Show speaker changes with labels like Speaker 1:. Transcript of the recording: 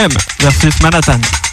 Speaker 1: J'aime versus Manhattan.